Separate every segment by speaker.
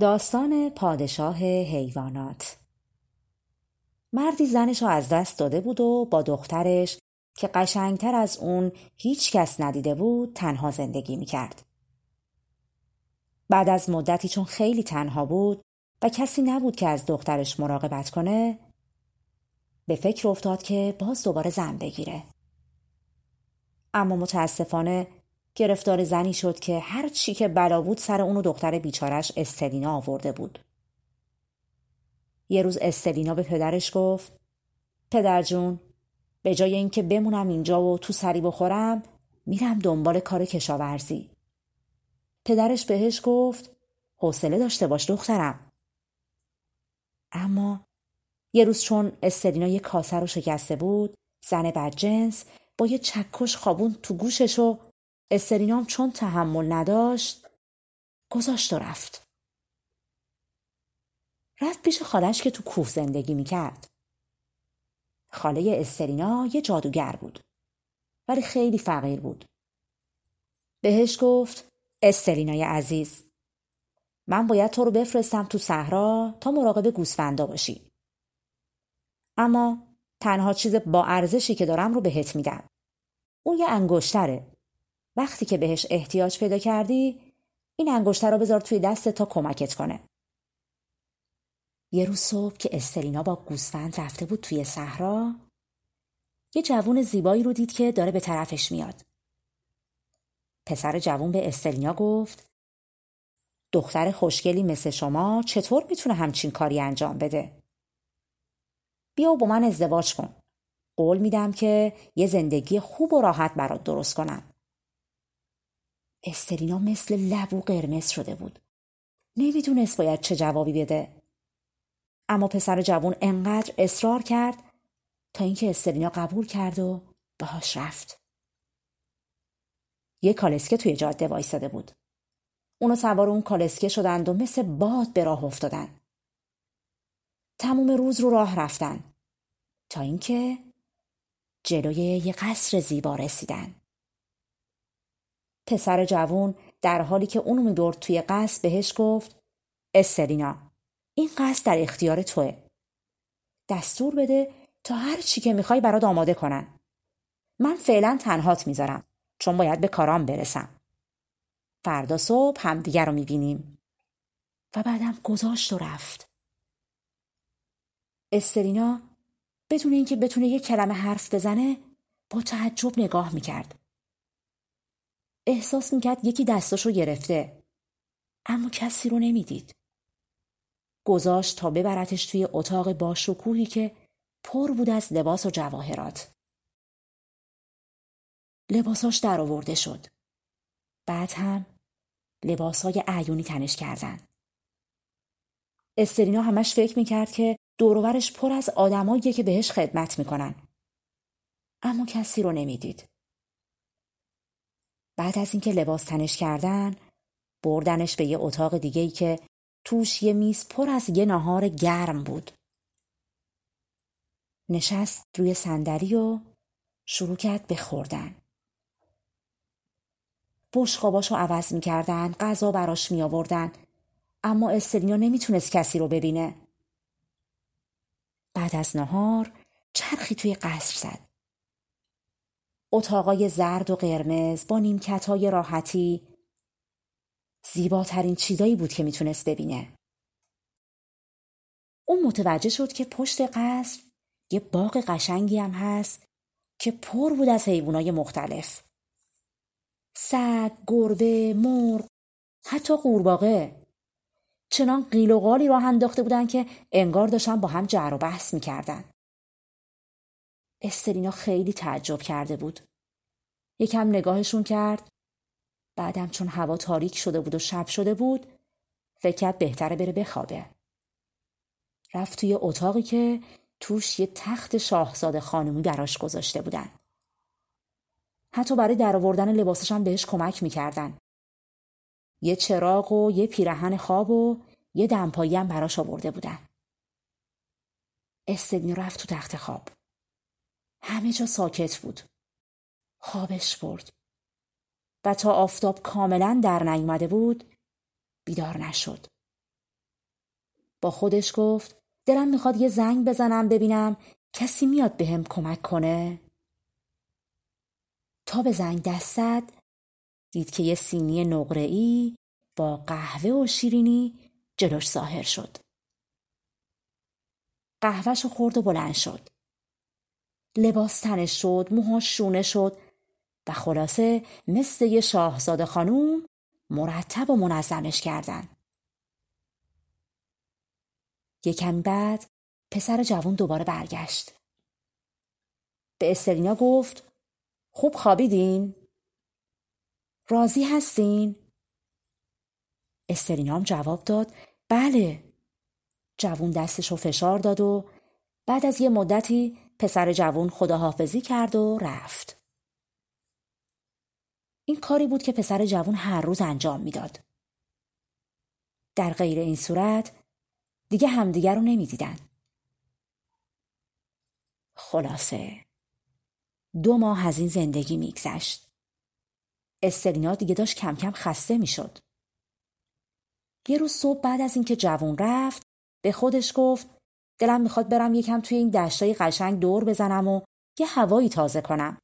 Speaker 1: داستان پادشاه حیوانات مردی زنش رو از دست داده بود و با دخترش که قشنگتر از اون هیچ کس ندیده بود تنها زندگی می‌کرد. بعد از مدتی چون خیلی تنها بود و کسی نبود که از دخترش مراقبت کنه به فکر افتاد که باز دوباره زن بگیره. اما متاسفانه گرفتار زنی شد که هر چی که بلا بود سر اونو دختر بیچارش استلینا آورده بود. یه روز استلینا به پدرش گفت پدر جون به جای اینکه بمونم اینجا و تو سری بخورم میرم دنبال کار کشاورزی. پدرش بهش گفت حوصله داشته باش دخترم. اما یه روز چون استلینا یه کاسه رو شکسته بود زن بدجنس با یه چکش خوابون تو گوشش و استرینام چون تحمل نداشت گذاشت و رفت. رفت پیش خالش که تو کوه زندگی می‌کرد. خاله استرینا یه جادوگر بود. ولی خیلی فقیر بود. بهش گفت استرینای عزیز من باید تو رو بفرستم تو صحرا تا مراقب گوسفندا باشی. اما تنها چیز با ارزشی که دارم رو بهت میدم. اون یه انگشتره وقتی که بهش احتیاج پیدا کردی این انگشتر رو بذار توی دست تا کمکت کنه. یه روز صبح که استرینا با گوسفند رفته بود توی صحرا یه جوون زیبایی رو دید که داره به طرفش میاد. پسر جوون به استلینا گفت دختر خوشگلی مثل شما چطور می‌تونه همچین کاری انجام بده؟ بیا با من ازدواج کن. قول میدم که یه زندگی خوب و راحت برات درست کنم. استرینا مثل لبو قرمز شده بود. نمی‌دونست باید چه جوابی بده. اما پسر جوون انقدر اصرار کرد تا اینکه استرینا قبول کرد و باهاش رفت. یه کالسکه توی جاده وایستاده بود. اونو سوار اون کالسکه شدند و مثل باد به راه افتادن. تموم روز رو راه رفتن تا اینکه جلوی یه قصر زیبا رسیدن. پسر جوون در حالی که اونو می‌برد توی قصد بهش گفت استرینا این قصد در اختیار توه. دستور بده تا هر چی که می‌خوای برات آماده کنن. من فعلا تنهات می‌ذارم چون باید به کارام برسم. فردا صبح همدیگر رو می‌بینیم. و بعدم گذاشت و رفت. استرینا بدون اینکه بتونه یک کلمه حرف بزنه با تعجب نگاه می‌کرد. احساس می‌کرد یکی دستاشو گرفته اما کسی رو نمی‌دید. گذاشت تا ببرتش توی اتاق با شکوهی که پر بود از لباس و جواهرات. لباساش در آورده شد. بعد هم لباسای عیونی تنش کردن. استرینا همش فکر می‌کرد که دورورش پر از آدماییه که بهش خدمت می‌کنن. اما کسی رو نمی‌دید. بعد از اینکه لباس تنش کردن بردنش به یه اتاق دیگه ای که توش یه میز پر از یه نهار گرم بود. نشست روی صندلی و شروع کرد به خوردن. بشقاباشو عوض می‌کردن، غذا براش می آوردن، اما استرینیا نمی‌تونست کسی رو ببینه. بعد از نهار چرخی توی قصر زد. اتاقای زرد و قرمز با نیمکتای راحتی زیباترین چیزایی بود که می‌تونست ببینه. اون متوجه شد که پشت قصر یه باغ قشنگی هم هست که پر بود از حیوانای مختلف. سگ، گربه، مرغ، حتی قورباغه. چنان قیل و قالی راه انداخته بودن که انگار داشتن با هم جر و بحث می‌کردن. استرینا خیلی تعجب کرده بود. یکم نگاهشون کرد. بعدم چون هوا تاریک شده بود و شب شده بود فکر کرد بهتره بره بخوابه. رفت توی اتاقی که توش یه تخت شاهزاده خانومی براش گذاشته بودن. حتی برای درآوردن لباسش هم بهش کمک می‌کردن. یه چراغ و یه پیرهن خواب و یه دمپایی هم براش آورده بودن. استدنی رفت تو تخت خواب. همه جا ساکت بود. خوابش برد. و تا آفتاب کاملا در نیامده بود بیدار نشد. با خودش گفت دلم می‌خواد یه زنگ بزنم ببینم کسی میاد بهم به کمک کنه. تا به زنگ دست دید که یه سینی نقره‌ای با قهوه و شیرینی جلوش ظاهر شد. قهوهش خورد و بلند شد. لباس تنش شد، موهاش شونه شد و خلاصه مثل یه شاهزاده خانوم مرتب و منظمش کردن. یکم بعد پسر جوان دوباره برگشت. به استرینا گفت خوب خوابیدین؟ راضی هستین؟ استرینا هم جواب داد بله. جوون دستش رو فشار داد و بعد از یه مدتی پسر جوون خداحافظی کرد و رفت. این کاری بود که پسر جوون هر روز انجام می‌داد. در غیر این صورت دیگه همدیگر رو نمی‌دیدن. خلاصه دو ماه از این زندگی میگذشت. استرینا دیگه داشت کم کم خسته می‌شد. یه روز صبح بعد از اینکه جوون رفت به خودش گفت دلم می‌خواد برم یکم توی این دشتای قشنگ دور بزنم و یه هوایی تازه کنم.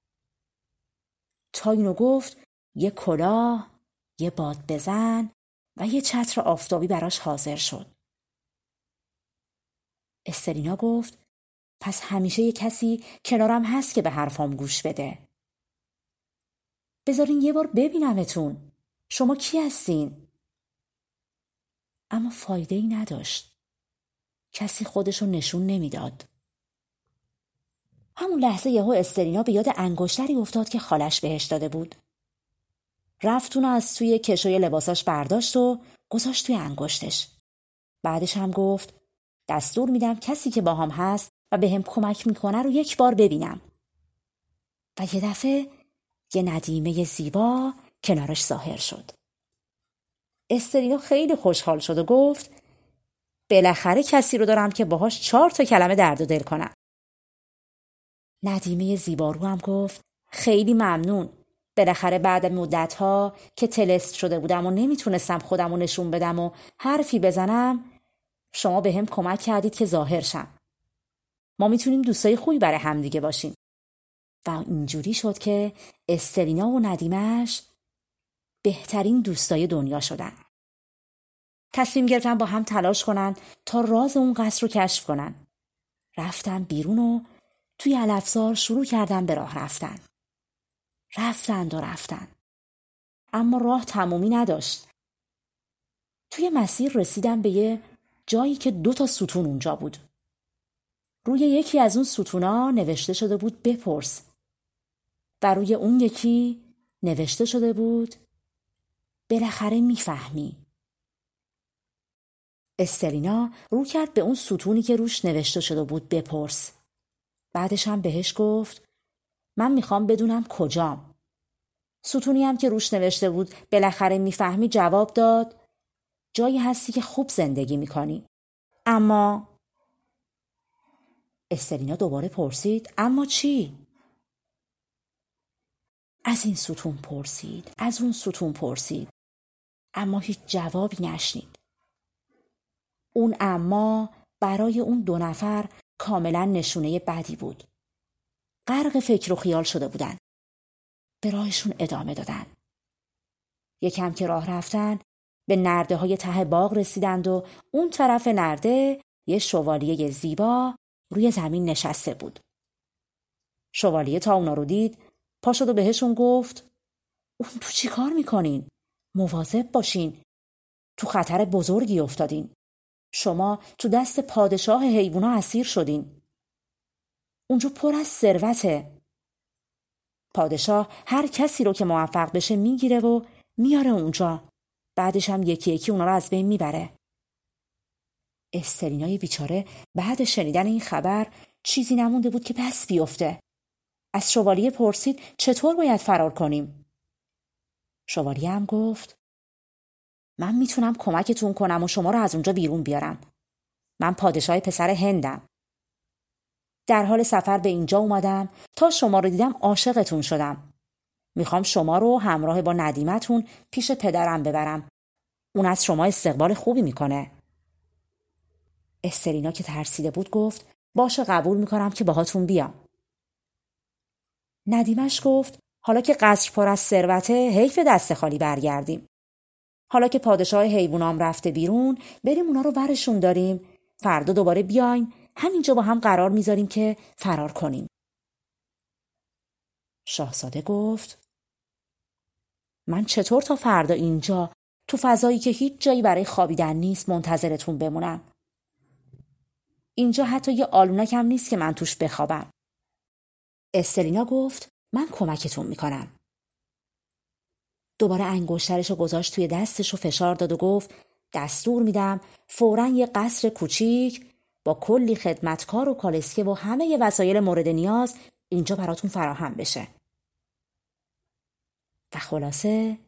Speaker 1: تا اینو گفت یه کلاه، یه باد بزن و یه چتر آفتابی براش حاضر شد. استرینا گفت پس همیشه یه کسی کنارم هست که به حرفام گوش بده. بذارین یه بار ببینمتون. شما کی هستین؟ اما فایده ای نداشت. کسی خودشو نشون نمی‌داد. همون لحظه یهو استرینا به یاد انگشتری افتاد که خالش بهش داده بود. رفت اونو از توی کشوی لباساش برداشت و گذاشت توی انگشتش. بعدش هم گفت دستور میدم کسی که با هم هست و به هم کمک می‌کنه رو یک بار ببینم. و یه دفعه یه ندیمه زیبا کنارش ظاهر شد. استرینا خیلی خوشحال شد و گفت بالاخره کسی رو دارم که باهاش چهار تا کلمه درد و دل کنم. ندیمه زیبارو هم گفت خیلی ممنون. بالاخره بعد مدت ها که تلست شده بودم و نمی‌تونستم خودم رو نشون بدم و حرفی بزنم شما به هم کمک کردید که ظاهر شم. ما می‌تونیم دوستای خوبی برای همدیگه باشیم. و اینجوری شد که استرینا و ندیمش بهترین دوستای دنیا شدن. تصمیم گرفتن با هم تلاش کنن تا راز اون قصر رو کشف کنن. رفتن بیرون و توی علفزار شروع کردن به راه رفتن. رفتند و رفتن. اما راه تمومی نداشت. توی مسیر رسیدن به یه جایی که دو تا ستون اونجا بود. روی یکی از اون ستونا نوشته شده بود بپرس و روی اون یکی نوشته شده بود بالاخره می‌فهمی استرینا رو کرد به اون ستونی که روش نوشته شده بود بپرس. بعدش هم بهش گفت من می‌خوام بدونم کجام. ستونی هم که روش نوشته بود بالاخره می‌فهمی جواب داد جایی هستی که خوب زندگی می‌کنی. اما استرینا دوباره پرسید اما چی؟ از این ستون پرسید از اون ستون پرسید. اما هیچ جوابی نشنید. اون اما برای اون دو نفر کاملا نشونه بدی بود غرق فکر و خیال شده بودن به راهشون ادامه دادن یکم که راه رفتن به نرده های ته باغ رسیدند و اون طرف نرده یه شوالیه زیبا روی زمین نشسته بود. شوالیه تا اونا رو دید پا شد و بهشون گفت اون تو چی کار می‌کنین؟ مواظب باشین. تو خطر بزرگی افتادین. شما تو دست پادشاه حیوونا اسیر شدین. اونجا پر از ثروته. پادشاه هر کسی رو که موفق بشه می‌گیره و میاره اونجا. بعدش هم یکی یکی اونا رو از بین می‌بره استرینای بیچاره بعد شنیدن این خبر چیزی نمونده بود که پس بیفته از شوالیه پرسید چطور باید فرار کنیم شوالیه هم گفت من می‌تونم کمکتون کنم و شما رو از اونجا بیرون بیارم. من پادشاه پسر هندم. در حال سفر به اینجا اومدم تا شما رو دیدم عاشقتون شدم. می‌خوام شما رو همراه با ندیمتون پیش پدرم ببرم. اون از شما استقبال خوبی می‌کنه. استرینا که ترسیده بود گفت باشه قبول می‌کنم که باهاتون بیام. ندیمش گفت حالا که قصر پر از ثروته حیف دست خالی برگردیم. حالا که پادشاه حیوانام رفته بیرون بریم اونا رو ورشون داریم. فردا دوباره بیایم همینجا با هم قرار می‌ذاریم که فرار کنیم. شاهزاده گفت من چطور تا فردا اینجا تو فضایی که هیچ جایی برای خوابیدن نیست منتظرتون بمونم؟ اینجا حتی یه آلونک هم نیست که من توش بخوابم. استرینا گفت من کمکتون می‌کنم. دوباره انگشترش رو گذاشت توی دستش و فشار داد و گفت دستور میدم فورا یه قصر کوچیک با کلی خدمتکار و کالسکه و همه وسایل مورد نیاز اینجا براتون فراهم بشه و خلاصه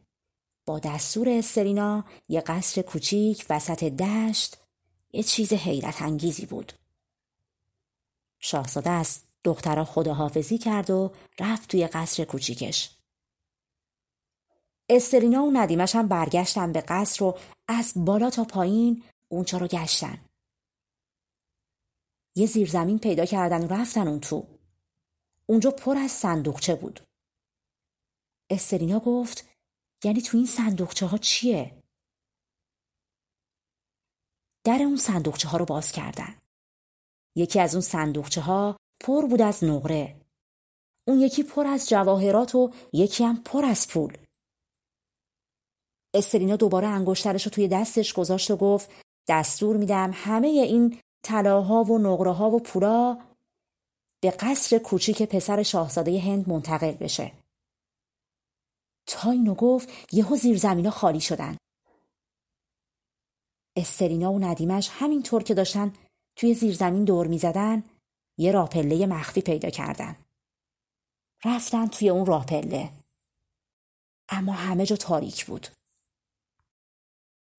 Speaker 1: با دستور استرینا یه قصر کوچیک وسط دشت یه چیز حیرت انگیزی بود. شاهزاده از دخترها خداحافظی کرد و رفت توی قصر کوچیکش. استرینا و ندیمش هم برگشتن به قصر و از بالا تا پایین اونجا رو گشتن. یه زیرزمین پیدا کردن و رفتن اون تو. اونجا پر از صندوقچه بود. استرینا گفت یعنی تو این صندوقچه ها چیه؟ در اون صندوقچه ها رو باز کردن. یکی از اون صندوقچه ها پر بود از نقره. اون یکی پر از جواهرات و یکی هم پر از پول. استرینا دوباره انگشترش رو توی دستش گذاشت و گفت دستور میدم همه این طلاها و نقره ها و پولا به قصر کوچیک پسر شاهزاده هند منتقل بشه. تا اینو گفت یهو زیر خالی شدن. استرینا و ندیمش همینطور که داشتن توی زیرزمین دور می‌زدن یه راپله مخفی پیدا کردن. رفتن توی اون راپله. اما همه جا تاریک بود.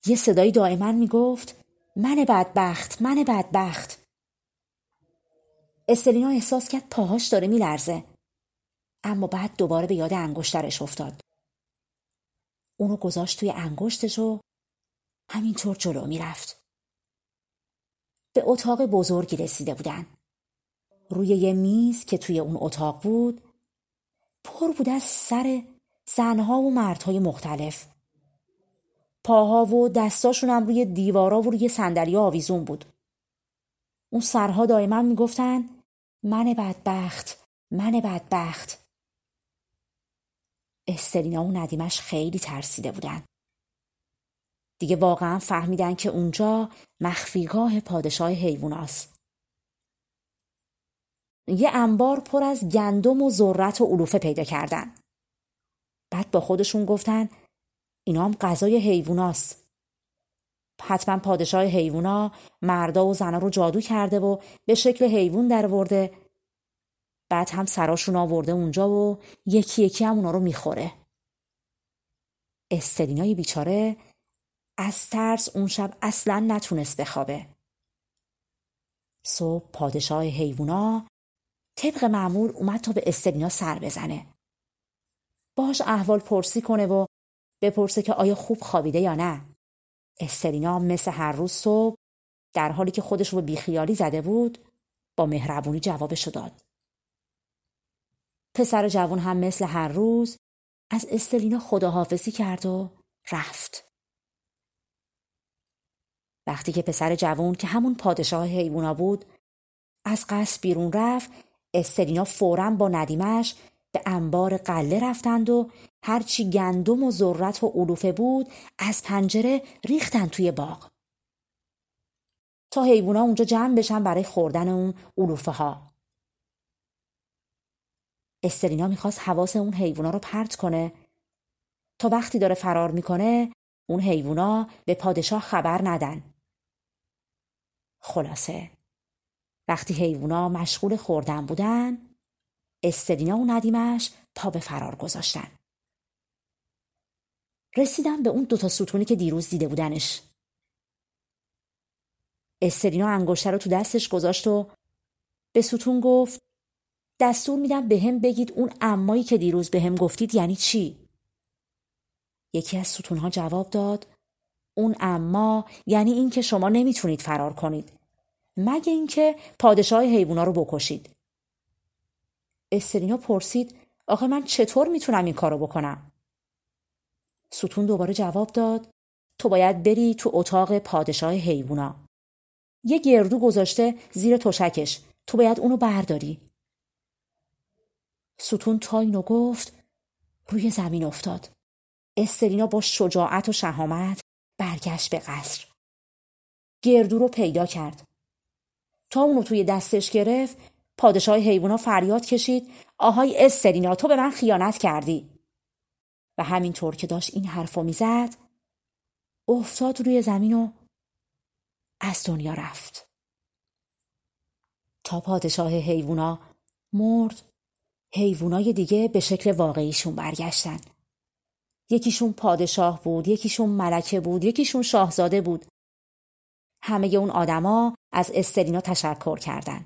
Speaker 1: یه صدایی دائما می‌گفت من بدبخت من بدبخت استرینا احساس کرد پاهاش داره میلرزه اما بعد دوباره به یاد انگشترش افتاد اونو گذاشت توی انگشتش و همینطور جلو می‌رفت. به اتاق بزرگی رسیده بودن. روی یه میز که توی اون اتاق بود پر بود از سر زنها و مردهای مختلف. پاها و دستاشون هم روی دیوارا و روی صندلی آویزون بود. اون سرها دائما می‌گفتن من بدبخت من بدبخت استرینا و ندیمش خیلی ترسیده بودن. دیگه واقعا فهمیدن که اونجا مخفیگاه پادشاه حیواناست. یه انبار پر از گندم و ذرت و علوفه پیدا کردن. بعد با خودشون گفتن اینا هم غذای حیواناست. حتما پادشاه حیوونا مردا و زنا رو جادو کرده و به شکل حیوان در ورده بعد هم سراشون آورده اونجا و یکی یکی هم اونا رو می‌خوره. استرینای بیچاره از ترس اون شب اصلا نتونست بخوابه. صبح پادشاه حیوونا طبق معمول اومد تا به استرینا سر بزنه. باش احوال پرسی کنه و بپرسه که آیا خوب خوابیده یا نه. استرینا مثل هر روز صبح در حالی که خودش رو به بیخیالی زده بود با مهربونی جوابشو داد. پسر جوان هم مثل هر روز از استلینا خداحافظی کرد و رفت. وقتی که پسر جوان که همون پادشاه حیوونا بود از قصد بیرون رفت استلینا فورا با ندیمش به انبار قله رفتند و هرچی گندم و ذرت و علوفه بود از پنجره ریختن توی باغ. تا حیوونا اونجا جمع بشن برای خوردن اون علوفه ها استرینا می‌خواست حواس اون حیوونا رو پرت کنه. تا وقتی داره فرار می‌کنه اون حیوونا به پادشاه خبر ندن. خلاصه. وقتی حیوونا مشغول خوردن بودن استرینا و ندیمش پا به فرار گذاشتن. رسیدم به اون دوتا ستونی که دیروز دیده بودنش. استرینا انگشتر رو تو دستش گذاشت و به ستون گفت دستور میدم به هم بگید اون امایی که دیروز به هم گفتید یعنی چی؟ یکی از ستونها جواب داد اون اما یعنی اینکه شما نمی‌تونید فرار کنید مگه اینکه پادشاه حیوونا رو بکشید. استرینا پرسید آخه من چطور می‌تونم این کارو بکنم؟ ستون دوباره جواب داد تو باید بری تو اتاق پادشاه حیوونا. یه گردو گذاشته زیر تشکش تو باید اونو برداری. ستون تا اینو گفت روی زمین افتاد. استرینا با شجاعت و شهامت برگشت به قصر. گردو رو پیدا کرد. تا اونو توی دستش گرفت پادشاه حیوانا فریاد کشید. آهای استرینا تو به من خیانت کردی. و همینطور که داشت این حرفو می‌زد افتاد روی زمین و از دنیا رفت. تا پادشاه حیوونا مرد حیوانای دیگه به شکل واقعیشون برگشتن. یکیشون پادشاه بود یکیشون ملکه بود یکیشون شاهزاده بود. همه اون آدما از استرینا تشکر کردن.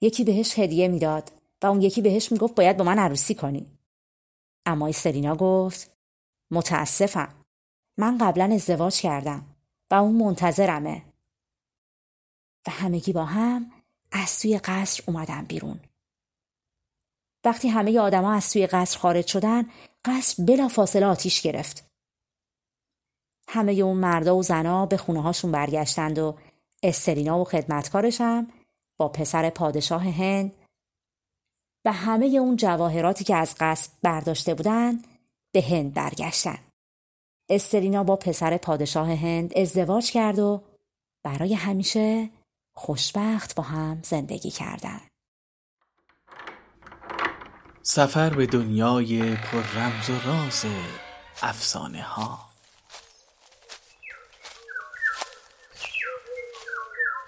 Speaker 1: یکی بهش هدیه می‌داد و اون یکی بهش می‌گفت باید با من عروسی کنی. اما استرینا گفت متاسفم. من قبلا ازدواج کردم و اون منتظرمه. و همگی با هم از توی قصر اومدن بیرون. وقتی همه آدما از توی قصر خارج شدن، قصر بلا فاصله آتیش گرفت. همه اون مردا و زنا به خونه هاشون برگشتند و استرینا و خدمتکارش هم با پسر پادشاه هند و همه اون جواهراتی که از قصد برداشته بودند به هند برگشتن. استرینا با پسر پادشاه هند ازدواج کرد و برای همیشه خوشبخت با هم زندگی کردند.
Speaker 2: سفر به دنیای پر رمز و راز افسانه ها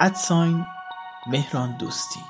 Speaker 2: ادساین مهران دوستی.